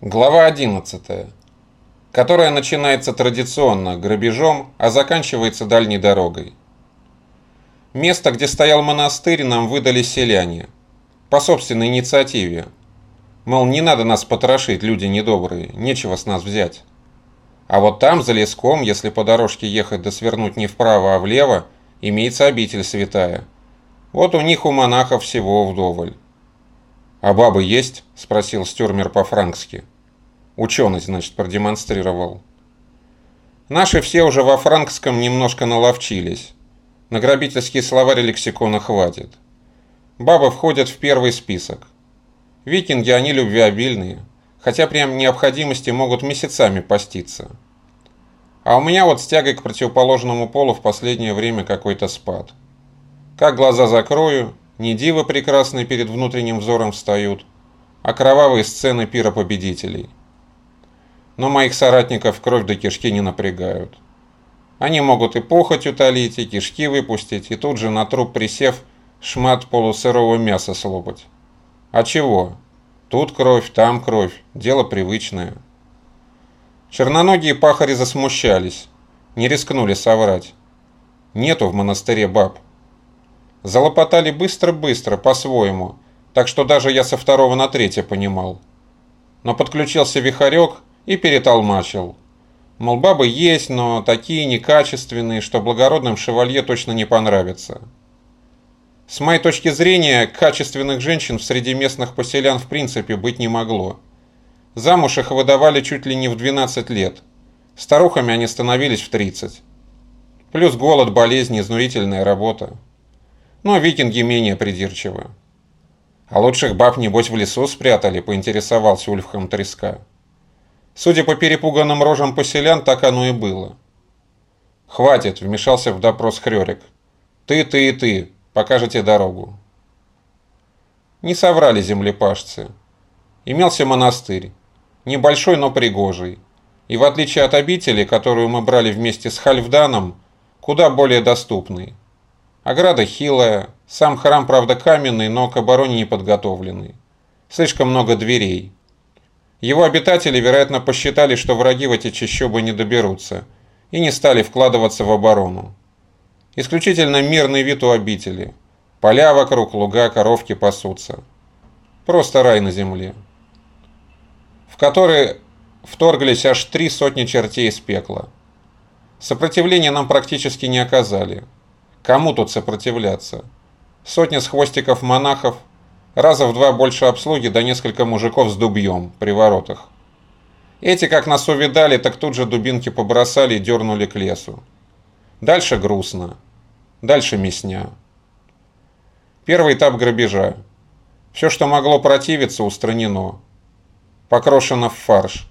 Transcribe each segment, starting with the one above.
Глава 11, которая начинается традиционно грабежом, а заканчивается дальней дорогой. Место, где стоял монастырь, нам выдали селяне. По собственной инициативе. Мол, не надо нас потрошить, люди недобрые, нечего с нас взять. А вот там, за леском, если по дорожке ехать да свернуть не вправо, а влево, имеется обитель святая. Вот у них у монахов всего вдоволь. «А бабы есть?» – спросил Стюрмер по-франкски. Ученый, значит, продемонстрировал. Наши все уже во франкском немножко наловчились. На грабительский словарь лексикона хватит. Бабы входят в первый список. Викинги, они любвеобильные, хотя прям необходимости могут месяцами поститься. А у меня вот с тягой к противоположному полу в последнее время какой-то спад. Как глаза закрою, не дивы прекрасные перед внутренним взором встают, а кровавые сцены пира победителей. Но моих соратников кровь до кишки не напрягают. Они могут и похоть утолить, и кишки выпустить, и тут же на труп присев шмат полусырого мяса слопать. А чего? Тут кровь, там кровь, дело привычное. Черноногие пахари засмущались, не рискнули соврать. Нету в монастыре баб. Залопотали быстро-быстро, по-своему, так что даже я со второго на третье понимал. Но подключился вихарек и перетолмачил. Мол, бабы есть, но такие некачественные, что благородным шевалье точно не понравится. С моей точки зрения, качественных женщин среди местных поселян в принципе быть не могло. Замуж их выдавали чуть ли не в 12 лет. Старухами они становились в 30. Плюс голод, болезни, изнурительная работа но викинги менее придирчивы. А лучших баб, небось, в лесу спрятали, поинтересовался Ульфхам Треска. Судя по перепуганным рожам поселян, так оно и было. «Хватит», — вмешался в допрос Хрёрик. «Ты, ты и ты, покажете дорогу». Не соврали землепашцы. Имелся монастырь. Небольшой, но пригожий. И в отличие от обители, которую мы брали вместе с Хальфданом, куда более доступный. Ограда хилая, сам храм, правда, каменный, но к обороне не подготовленный. Слишком много дверей. Его обитатели, вероятно, посчитали, что враги в эти чащобы не доберутся, и не стали вкладываться в оборону. Исключительно мирный вид у обители. Поля вокруг, луга, коровки пасутся. Просто рай на земле. В который вторглись аж три сотни чертей из пекла. Сопротивления нам практически не оказали. Кому тут сопротивляться? Сотня с хвостиков монахов, раза в два больше обслуги, да несколько мужиков с дубьем при воротах. Эти, как нас увидали, так тут же дубинки побросали и дернули к лесу. Дальше грустно. Дальше мясня. Первый этап грабежа. Все, что могло противиться, устранено. Покрошено в фарш.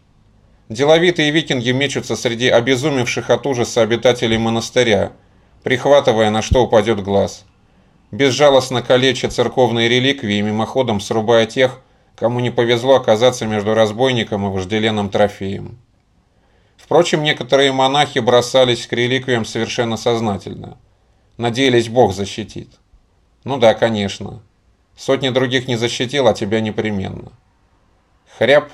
Деловитые викинги мечутся среди обезумевших от ужаса обитателей монастыря – прихватывая на что упадет глаз. Безжалостно калеча церковные реликвии, мимоходом срубая тех, кому не повезло оказаться между разбойником и вожделенным трофеем. Впрочем, некоторые монахи бросались к реликвиям совершенно сознательно. Надеялись Бог защитит. Ну да, конечно. Сотни других не защитил, а тебя непременно. Хряб,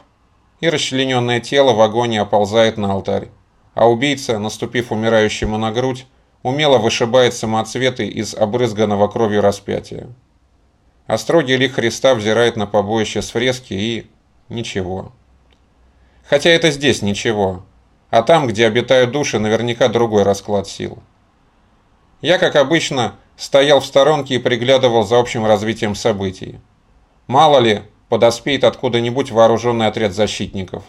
и расчлененное тело в агонии оползает на алтарь, а убийца, наступив умирающему на грудь, умело вышибает самоцветы из обрызганного кровью распятия. Строгий лик Христа взирает на побоище с фрески и... ничего. Хотя это здесь ничего, а там, где обитают души, наверняка другой расклад сил. Я, как обычно, стоял в сторонке и приглядывал за общим развитием событий. Мало ли, подоспеет откуда-нибудь вооруженный отряд защитников.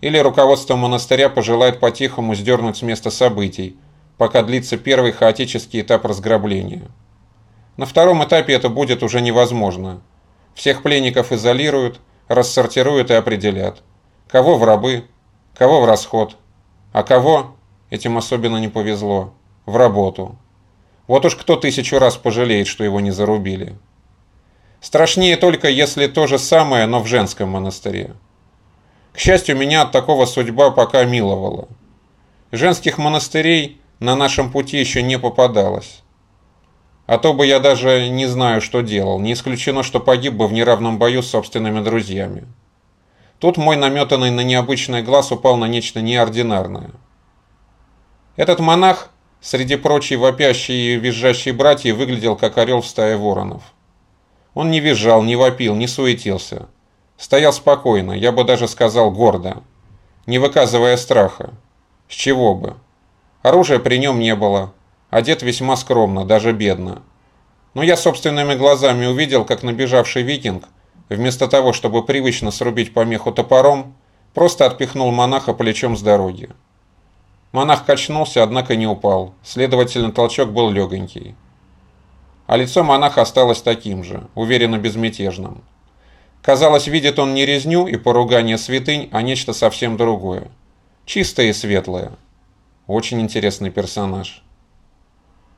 Или руководство монастыря пожелает по-тихому сдернуть с места событий, пока длится первый хаотический этап разграбления. На втором этапе это будет уже невозможно. Всех пленников изолируют, рассортируют и определят. Кого в рабы, кого в расход, а кого, этим особенно не повезло, в работу. Вот уж кто тысячу раз пожалеет, что его не зарубили. Страшнее только, если то же самое, но в женском монастыре. К счастью, меня от такого судьба пока миловала. Женских монастырей – на нашем пути еще не попадалось. А то бы я даже не знаю, что делал. Не исключено, что погиб бы в неравном бою с собственными друзьями. Тут мой наметанный на необычный глаз упал на нечто неординарное. Этот монах, среди прочей вопящей и визжащей братьев, выглядел как орел в стае воронов. Он не визжал, не вопил, не суетился. Стоял спокойно, я бы даже сказал гордо, не выказывая страха. С чего бы? Оружия при нем не было, одет весьма скромно, даже бедно. Но я собственными глазами увидел, как набежавший викинг, вместо того, чтобы привычно срубить помеху топором, просто отпихнул монаха плечом с дороги. Монах качнулся, однако не упал, следовательно, толчок был легонький. А лицо монаха осталось таким же, уверенно безмятежным. Казалось, видит он не резню и поругание святынь, а нечто совсем другое. Чистое и светлое. Очень интересный персонаж.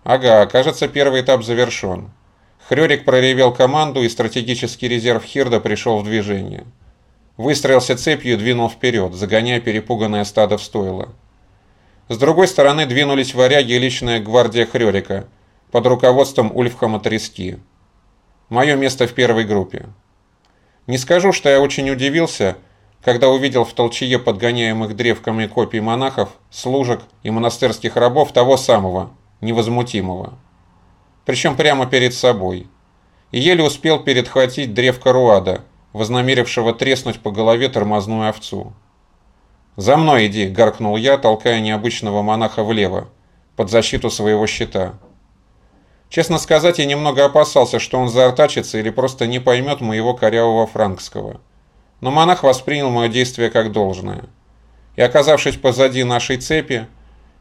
Ага, кажется, первый этап завершен. Хрёрик проревел команду, и стратегический резерв Хирда пришел в движение. Выстроился цепью и двинул вперед, загоняя перепуганное стадо в стойло. С другой стороны двинулись варяги и личная гвардия Хрёрика под руководством Ульфхама Трески. Мое место в первой группе. Не скажу, что я очень удивился, когда увидел в толчье подгоняемых древками копий монахов, служек и монастырских рабов того самого, невозмутимого. Причем прямо перед собой. И еле успел передхватить древко Руада, вознамерившего треснуть по голове тормозную овцу. «За мной иди!» – гаркнул я, толкая необычного монаха влево, под защиту своего щита. Честно сказать, я немного опасался, что он заортачится или просто не поймет моего корявого франкского. Но монах воспринял мое действие как должное. И, оказавшись позади нашей цепи,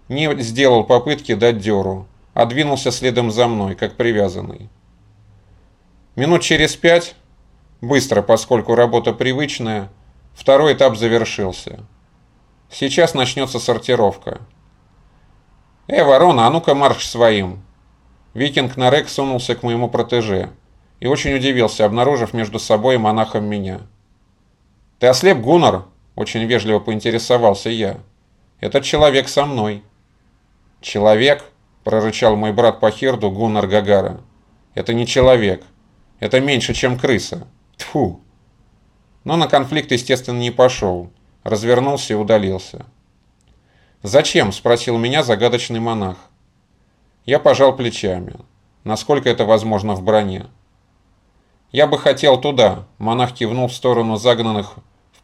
не сделал попытки дать дёру, а двинулся следом за мной, как привязанный. Минут через пять, быстро, поскольку работа привычная, второй этап завершился. Сейчас начнется сортировка. «Э, ворона, а ну-ка марш своим!» Викинг Нарек сунулся к моему протеже и очень удивился, обнаружив между собой монахом меня. «Ты ослеп, Гуннар?» – очень вежливо поинтересовался я. «Этот человек со мной». «Человек?» – прорычал мой брат по херду Гуннар Гагара. «Это не человек. Это меньше, чем крыса. Тфу. Но на конфликт, естественно, не пошел. Развернулся и удалился. «Зачем?» – спросил меня загадочный монах. Я пожал плечами. Насколько это возможно в броне? Я бы хотел туда, монах кивнул в сторону загнанных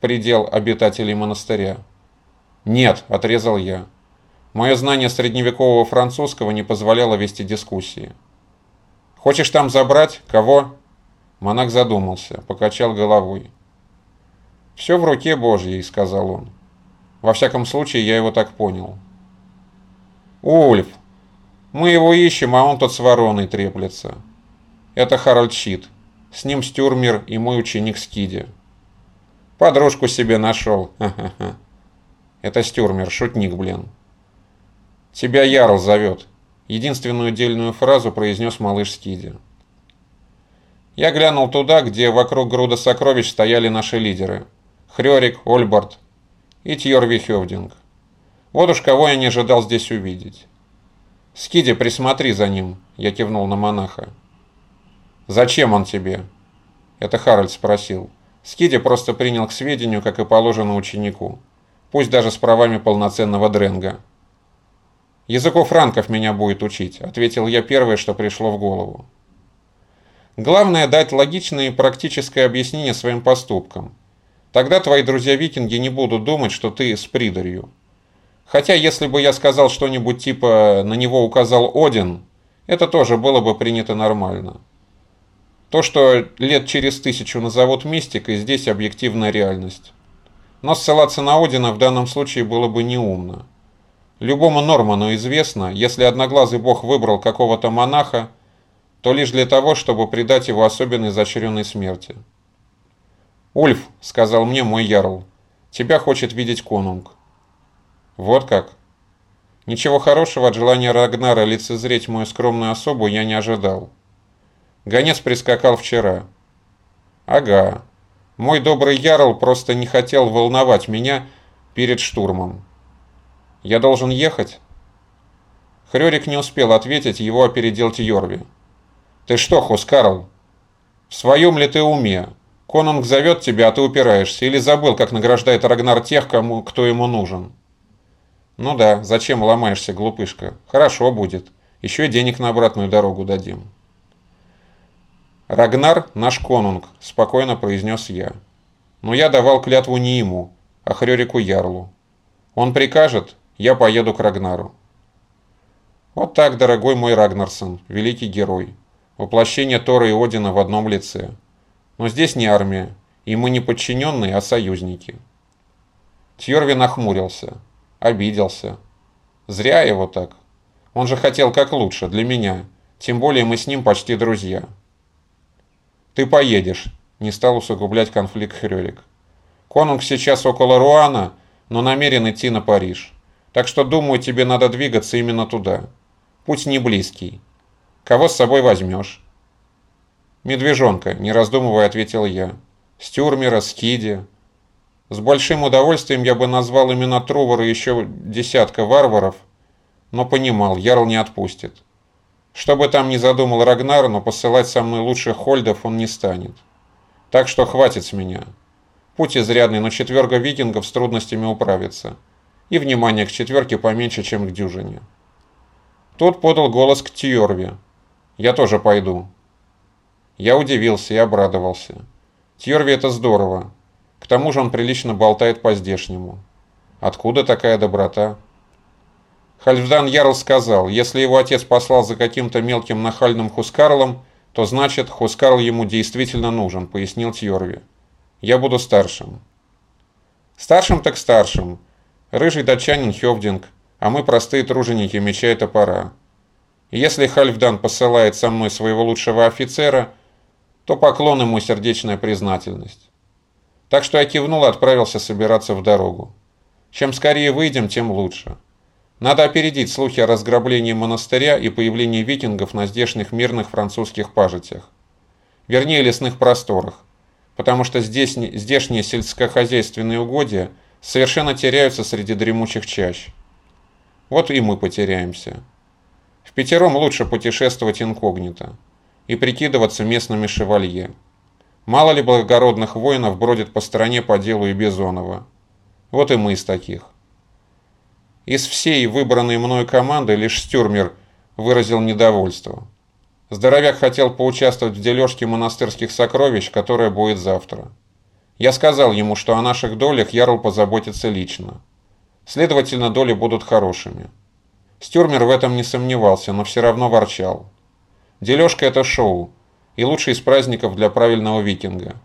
предел обитателей монастыря. Нет, отрезал я. Мое знание средневекового французского не позволяло вести дискуссии. Хочешь там забрать? Кого? Монах задумался, покачал головой. «Все в руке Божьей», — сказал он. Во всяком случае, я его так понял. «Ульф, мы его ищем, а он тут с вороной треплется. Это Харальд Щит. С ним Стюрмер и мой ученик Скиди. Подружку себе нашел. Ха-ха-ха. Это Стюрмер, шутник, блин. Тебя Ярл зовет. Единственную дельную фразу произнес малыш Скиди. Я глянул туда, где вокруг груда сокровищ стояли наши лидеры. Хрёрик, Ольбард и Тьорви Хёвдинг. Вот уж кого я не ожидал здесь увидеть. «Скиди, присмотри за ним», — я кивнул на монаха. «Зачем он тебе?» Это Харальд спросил. Скиди просто принял к сведению, как и положено ученику. Пусть даже с правами полноценного дренга. «Языку франков меня будет учить», — ответил я первое, что пришло в голову. Главное дать логичное и практическое объяснение своим поступкам. Тогда твои друзья-викинги не будут думать, что ты с придарью. Хотя, если бы я сказал что-нибудь типа «на него указал Один», это тоже было бы принято нормально. То, что лет через тысячу назовут мистикой, здесь объективная реальность. Но ссылаться на Одина в данном случае было бы неумно. Любому Норману известно, если одноглазый бог выбрал какого-то монаха, то лишь для того, чтобы придать его особенной изощренной смерти. «Ульф», — сказал мне мой ярл, — «тебя хочет видеть конунг». Вот как. Ничего хорошего от желания Рагнара лицезреть мою скромную особу я не ожидал. Гонец прискакал вчера. Ага. Мой добрый Ярл просто не хотел волновать меня перед штурмом. Я должен ехать? Хрёрик не успел ответить, его опередил Тьорви. Ты что, Хускарл? В своем ли ты уме? Конунг зовет тебя, а ты упираешься. Или забыл, как награждает Рагнар тех, кому, кто ему нужен. Ну да, зачем ломаешься, глупышка? Хорошо будет. Еще и денег на обратную дорогу дадим. Рагнар наш конунг, спокойно произнес я. Но я давал клятву не ему, а Хрёрику Ярлу. Он прикажет, я поеду к Рагнару. Вот так, дорогой мой Рагнарсон, великий герой. Воплощение Тора и Одина в одном лице. Но здесь не армия, и мы не подчиненные, а союзники. Тьорви нахмурился, обиделся. Зря его так. Он же хотел как лучше, для меня. Тем более мы с ним почти друзья. Ты поедешь, не стал усугублять конфликт Хрёрик. Конунг сейчас около Руана, но намерен идти на Париж. Так что, думаю, тебе надо двигаться именно туда. Путь не близкий. Кого с собой возьмешь? Медвежонка, не раздумывая, ответил я. Стюрмера, Скиди. С большим удовольствием я бы назвал именно Трувора еще десятка варваров, но понимал, Ярл не отпустит. Что бы там ни задумал Рагнар, но посылать со мной лучших хольдов он не станет. Так что хватит с меня. Путь изрядный, но четверка викингов с трудностями управится. И внимание к четверке поменьше, чем к дюжине. Тот подал голос к Тьорве. «Я тоже пойду». Я удивился и обрадовался. Тьорви это здорово. К тому же он прилично болтает по-здешнему. Откуда такая доброта? Хальфдан Ярл сказал, если его отец послал за каким-то мелким нахальным Хускарлом, то значит, Хускарл ему действительно нужен, пояснил Тьорви. Я буду старшим. Старшим так старшим. Рыжий датчанин Хевдинг, а мы простые труженики меча и топора. Если Хальфдан посылает со мной своего лучшего офицера, то поклон ему сердечная признательность. Так что я кивнул и отправился собираться в дорогу. Чем скорее выйдем, тем лучше. Надо опередить слухи о разграблении монастыря и появлении викингов на здешних мирных французских пажитях. Вернее, лесных просторах. Потому что здесь, здешние сельскохозяйственные угодья совершенно теряются среди дремучих чащ. Вот и мы потеряемся. В пятером лучше путешествовать инкогнито и прикидываться местными шевалье. Мало ли благородных воинов бродит по стране по делу и Бизонова. Вот и мы из таких. Из всей выбранной мной команды лишь Стюрмер выразил недовольство. Здоровяк хотел поучаствовать в дележке монастырских сокровищ, которая будет завтра. Я сказал ему, что о наших долях Ярл позаботится лично. Следовательно, доли будут хорошими. Стюрмер в этом не сомневался, но все равно ворчал. Дележка – это шоу, и лучший из праздников для правильного викинга.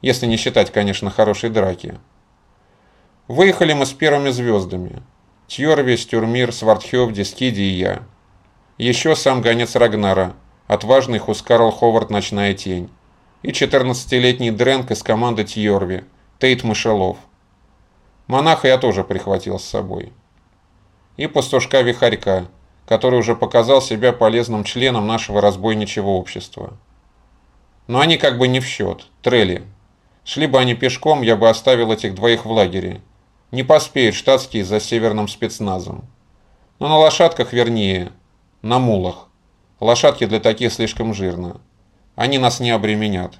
Если не считать, конечно, хорошей драки. Выехали мы с первыми звездами – Тьорви, Стюрмир, Свардхевди, Скиди и я. Еще сам гонец Рагнара, отважный Хускарл Ховард «Ночная тень». И 14-летний Дренк из команды Тьорви, Тейт Мышелов. Монаха я тоже прихватил с собой. И пастушка Вихарька, который уже показал себя полезным членом нашего разбойничьего общества. Но они как бы не в счет, трели. Шли бы они пешком, я бы оставил этих двоих в лагере не поспеют штатские за северным спецназом. Но на лошадках вернее, на мулах. Лошадки для таких слишком жирно. Они нас не обременят.